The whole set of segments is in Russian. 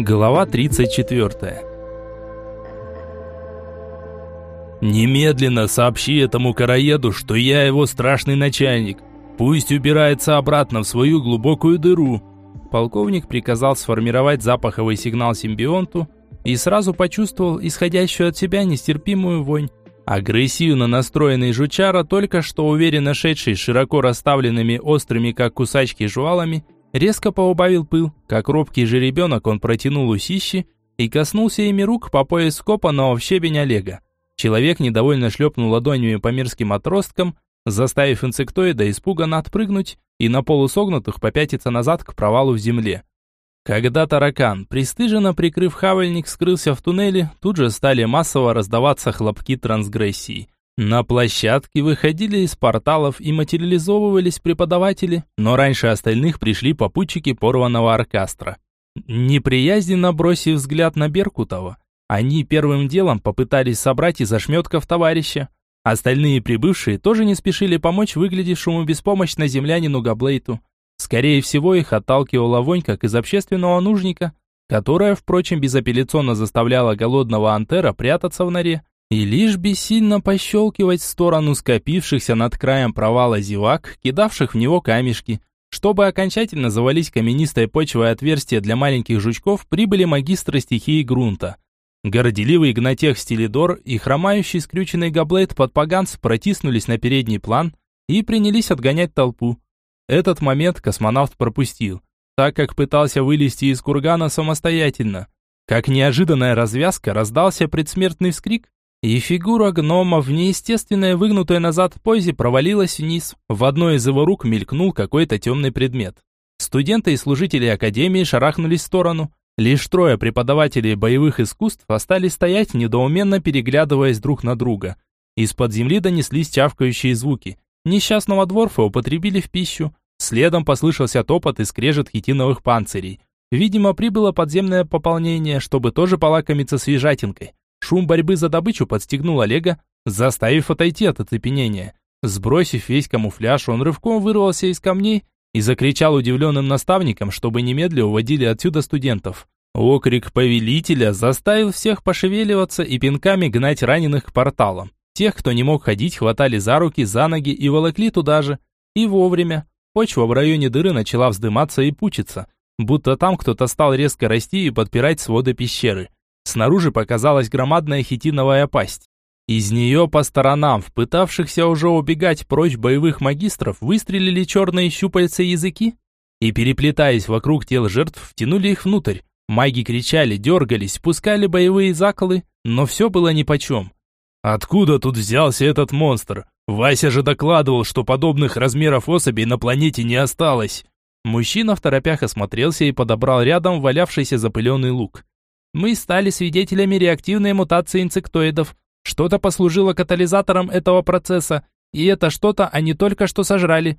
Глава 34. Немедленно сообщи этому караеду, что я его страшный начальник. Пусть убирается обратно в свою глубокую дыру. Полковник приказал сформировать запаховый сигнал симбионту и сразу почувствовал исходящую от себя нестерпимую вонь. Агрессивно настроенный жучара, только что уверенно шедший широко расставленными острыми, как кусачки, жвалами, резко поубавил пыл. Как робкий же ребенок он протянул усищи и коснулся ими рук по пояс скопанного в щебень Олега. Человек недовольно шлепнул ладонями по мерзким отросткам, заставив инсектоида испуганно отпрыгнуть и на полусогнутых попятиться назад к провалу в земле. Когда таракан, пристыженно прикрыв хавальник, скрылся в туннеле, тут же стали массово раздаваться хлопки трансгрессии. На площадке выходили из порталов и материализовывались преподаватели, но раньше остальных пришли попутчики порванного оркестра. Неприязненно бросив взгляд на Беркутова, они первым делом попытались собрать из ошметков товарища. Остальные прибывшие тоже не спешили помочь выглядевшему беспомощно землянину Габлейту. Скорее всего, их отталкивала вонь, как из общественного нужника, которая, впрочем, безапелляционно заставляла голодного антера прятаться в норе и лишь бессильно пощелкивать в сторону скопившихся над краем провала зевак, кидавших в него камешки. Чтобы окончательно завалить каменистой почвой отверстие для маленьких жучков, прибыли магистры стихии грунта. Горделивый гнатех Стилидор и хромающий скрюченный габлет под поганц протиснулись на передний план и принялись отгонять толпу. Этот момент космонавт пропустил, так как пытался вылезти из кургана самостоятельно. Как неожиданная развязка раздался предсмертный вскрик, и фигура гнома в неестественной выгнутой назад позе провалилась вниз. В одной из его рук мелькнул какой-то темный предмет. Студенты и служители академии шарахнулись в сторону. Лишь трое преподавателей боевых искусств остались стоять, недоуменно переглядываясь друг на друга. Из-под земли донеслись чавкающие звуки. Несчастного дворфа употребили в пищу. Следом послышался топот и скрежет хитиновых панцирей. Видимо, прибыло подземное пополнение, чтобы тоже полакомиться свежатинкой. Шум борьбы за добычу подстегнул Олега, заставив отойти от оцепенения. Сбросив весь камуфляж, он рывком вырвался из камней и закричал удивленным наставникам, чтобы немедля уводили отсюда студентов. Окрик повелителя заставил всех пошевеливаться и пинками гнать раненых к порталам. Тех, кто не мог ходить, хватали за руки, за ноги и волокли туда же. И вовремя. Почва в районе дыры начала вздыматься и пучиться, будто там кто-то стал резко расти и подпирать своды пещеры. Снаружи показалась громадная хитиновая пасть. Из нее по сторонам, в пытавшихся уже убегать прочь боевых магистров, выстрелили черные щупальца языки и, переплетаясь вокруг тел жертв, втянули их внутрь. Маги кричали, дергались, пускали боевые заколы, но все было нипочем. Откуда тут взялся этот монстр? Вася же докладывал, что подобных размеров особей на планете не осталось. Мужчина в торопях осмотрелся и подобрал рядом валявшийся запыленный лук. Мы стали свидетелями реактивной мутации инсектоидов. Что-то послужило катализатором этого процесса, и это что-то они только что сожрали.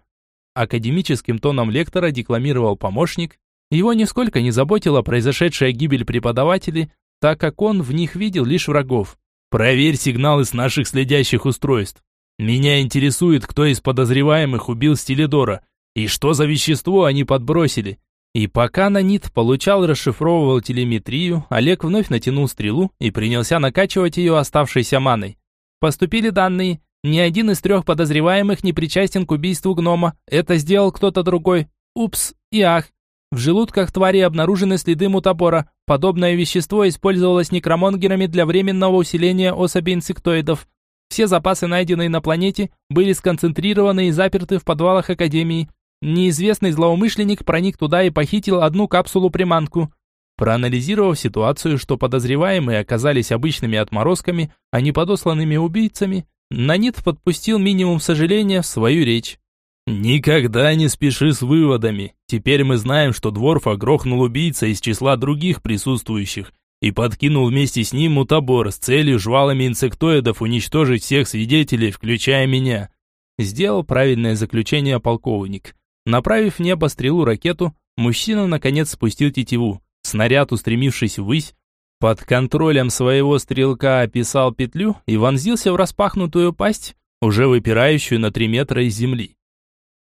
Академическим тоном лектора декламировал помощник. Его нисколько не заботила произошедшая гибель преподавателей, так как он в них видел лишь врагов. Проверь сигналы с наших следящих устройств. Меня интересует, кто из подозреваемых убил Стилидора и что за вещество они подбросили. И пока Нанит получал расшифровывал телеметрию, Олег вновь натянул стрелу и принялся накачивать ее оставшейся маной. Поступили данные. Ни один из трех подозреваемых не причастен к убийству гнома. Это сделал кто-то другой. Упс и ах. В желудках твари обнаружены следы мутабора. Подобное вещество использовалось некромонгерами для временного усиления особей инсектоидов. Все запасы, найденные на планете, были сконцентрированы и заперты в подвалах Академии. Неизвестный злоумышленник проник туда и похитил одну капсулу-приманку. Проанализировав ситуацию, что подозреваемые оказались обычными отморозками, а не подосланными убийцами, Нанит подпустил минимум сожаления в свою речь. «Никогда не спеши с выводами. Теперь мы знаем, что Дворфа грохнул убийца из числа других присутствующих и подкинул вместе с ним мутабор с целью жвалами инсектоидов уничтожить всех свидетелей, включая меня». Сделал правильное заключение полковник. Направив в небо стрелу-ракету, мужчина наконец спустил тетиву. Снаряд, устремившись ввысь, под контролем своего стрелка описал петлю и вонзился в распахнутую пасть, уже выпирающую на три метра из земли.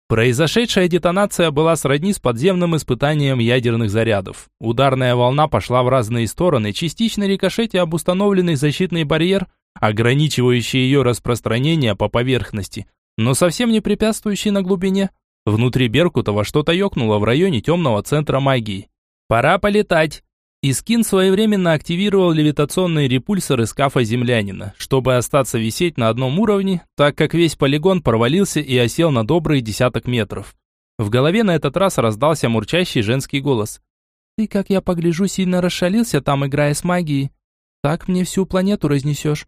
Произошедшая детонация была сродни с подземным испытанием ядерных зарядов. Ударная волна пошла в разные стороны, частично рикошетя об установленный защитный барьер, ограничивающий ее распространение по поверхности, но совсем не препятствующий на глубине. Внутри Беркутова что-то ёкнуло в районе темного центра магии. «Пора полетать!» Искин своевременно активировал левитационные репульсоры скафа землянина, чтобы остаться висеть на одном уровне, так как весь полигон провалился и осел на добрые десяток метров. В голове на этот раз раздался мурчащий женский голос. «Ты, как я погляжу, сильно расшалился там, играя с магией. Так мне всю планету разнесешь.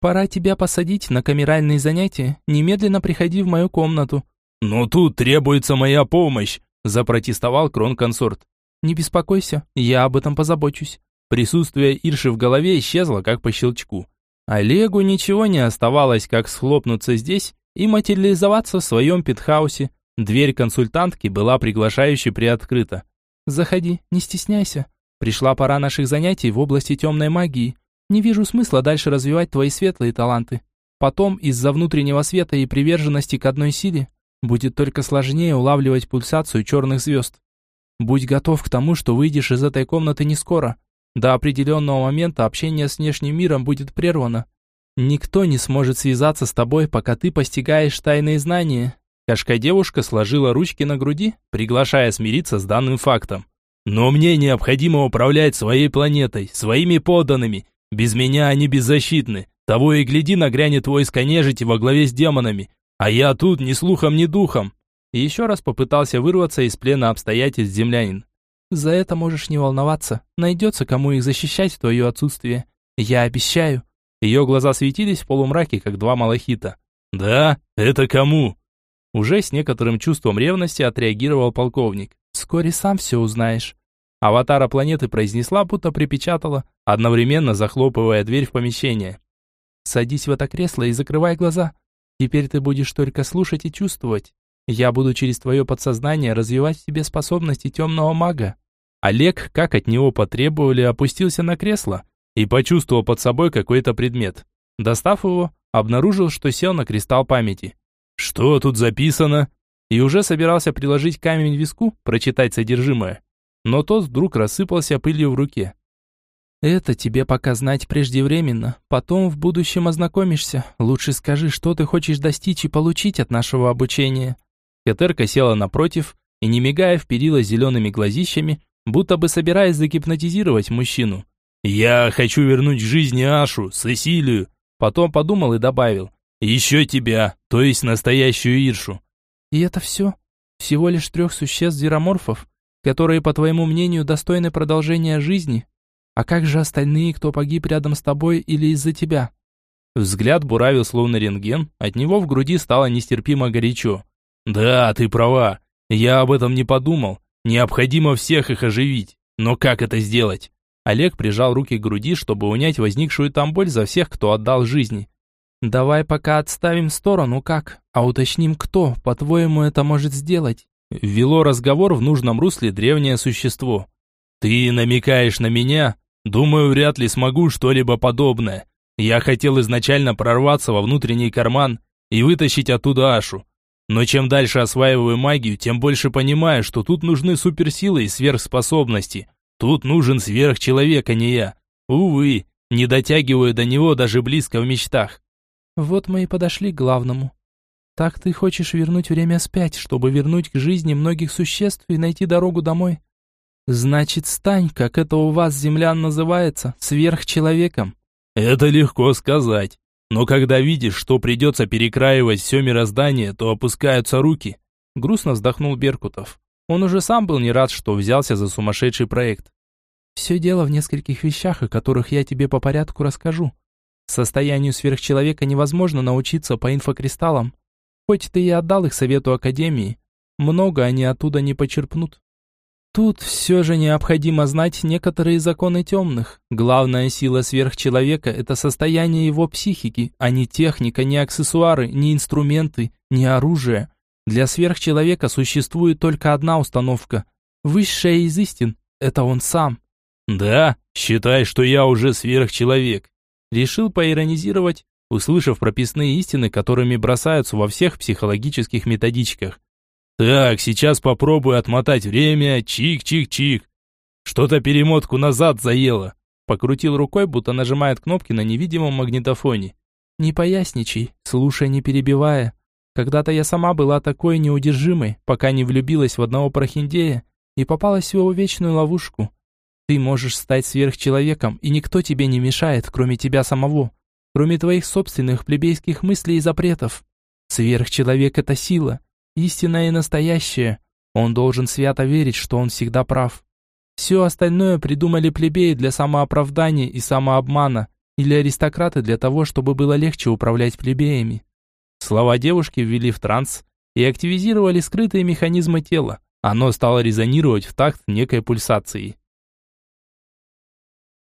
Пора тебя посадить на камеральные занятия. Немедленно приходи в мою комнату». «Но тут требуется моя помощь», – запротестовал крон-консорт. «Не беспокойся, я об этом позабочусь». Присутствие Ирши в голове исчезло, как по щелчку. Олегу ничего не оставалось, как схлопнуться здесь и материализоваться в своем пентхаусе. Дверь консультантки была приглашающе приоткрыта. «Заходи, не стесняйся. Пришла пора наших занятий в области темной магии. Не вижу смысла дальше развивать твои светлые таланты. Потом, из-за внутреннего света и приверженности к одной силе, будет только сложнее улавливать пульсацию черных звезд. Будь готов к тому, что выйдешь из этой комнаты не скоро. До определенного момента общение с внешним миром будет прервано. Никто не сможет связаться с тобой, пока ты постигаешь тайные знания. Кашка-девушка сложила ручки на груди, приглашая смириться с данным фактом. Но мне необходимо управлять своей планетой, своими подданными. Без меня они беззащитны. Того и гляди, нагрянет войско нежити во главе с демонами. А я тут ни слухом, ни духом и еще раз попытался вырваться из плена обстоятельств землянин. «За это можешь не волноваться. Найдется, кому их защищать в твое отсутствие. Я обещаю». Ее глаза светились в полумраке, как два малахита. «Да? Это кому?» Уже с некоторым чувством ревности отреагировал полковник. «Вскоре сам все узнаешь». Аватара планеты произнесла, будто припечатала, одновременно захлопывая дверь в помещение. «Садись в это кресло и закрывай глаза. Теперь ты будешь только слушать и чувствовать. Я буду через твое подсознание развивать в себе способности темного мага». Олег, как от него потребовали, опустился на кресло и почувствовал под собой какой-то предмет. Достав его, обнаружил, что сел на кристалл памяти. «Что тут записано?» И уже собирался приложить камень к виску, прочитать содержимое. Но тот вдруг рассыпался пылью в руке. «Это тебе пока знать преждевременно. Потом в будущем ознакомишься. Лучше скажи, что ты хочешь достичь и получить от нашего обучения». Кетерка села напротив и, не мигая, вперила зелеными глазищами, будто бы собираясь загипнотизировать мужчину. «Я хочу вернуть жизни Ашу, Сесилию», потом подумал и добавил. «Еще тебя, то есть настоящую Иршу». «И это все? Всего лишь трех существ-зероморфов, которые, по твоему мнению, достойны продолжения жизни? А как же остальные, кто погиб рядом с тобой или из-за тебя?» Взгляд буравил словно рентген, от него в груди стало нестерпимо горячо. Да, ты права. Я об этом не подумал. Необходимо всех их оживить. Но как это сделать? Олег прижал руки к груди, чтобы унять возникшую там боль за всех, кто отдал жизни. Давай пока отставим в сторону как, а уточним, кто, по-твоему, это может сделать. Вело разговор в нужном русле древнее существо. Ты намекаешь на меня? Думаю, вряд ли смогу что-либо подобное. Я хотел изначально прорваться во внутренний карман и вытащить оттуда Ашу. Но чем дальше осваиваю магию, тем больше понимаю, что тут нужны суперсилы и сверхспособности. Тут нужен сверхчеловек, а не я. Увы, не дотягиваю до него даже близко в мечтах. Вот мы и подошли к главному. Так ты хочешь вернуть время спять, чтобы вернуть к жизни многих существ и найти дорогу домой? Значит, стань, как это у вас, землян, называется, сверхчеловеком. Это легко сказать. Но когда видишь, что придется перекраивать все мироздание, то опускаются руки. Грустно вздохнул Беркутов. Он уже сам был не рад, что взялся за сумасшедший проект. Все дело в нескольких вещах, о которых я тебе по порядку расскажу. Состоянию сверхчеловека невозможно научиться по инфокристаллам. Хоть ты и отдал их совету Академии, много они оттуда не почерпнут. Тут все же необходимо знать некоторые законы темных. Главная сила сверхчеловека – это состояние его психики, а не техника, не аксессуары, не инструменты, не оружие. Для сверхчеловека существует только одна установка. Высшая из истин – это он сам. «Да, считай, что я уже сверхчеловек», – решил поиронизировать, услышав прописные истины, которыми бросаются во всех психологических методичках. Так, сейчас попробую отмотать время. Чик-чик-чик. Что-то перемотку назад заело. Покрутил рукой, будто нажимает кнопки на невидимом магнитофоне. Не поясничай, слушай, не перебивая. Когда-то я сама была такой неудержимой, пока не влюбилась в одного прохиндея и попалась в его вечную ловушку. Ты можешь стать сверхчеловеком, и никто тебе не мешает, кроме тебя самого, кроме твоих собственных плебейских мыслей и запретов. Сверхчеловек — это сила, истинная и настоящая. Он должен свято верить, что он всегда прав. Все остальное придумали плебеи для самооправдания и самообмана, или аристократы для того, чтобы было легче управлять плебеями. Слова девушки ввели в транс и активизировали скрытые механизмы тела. Оно стало резонировать в такт некой пульсации.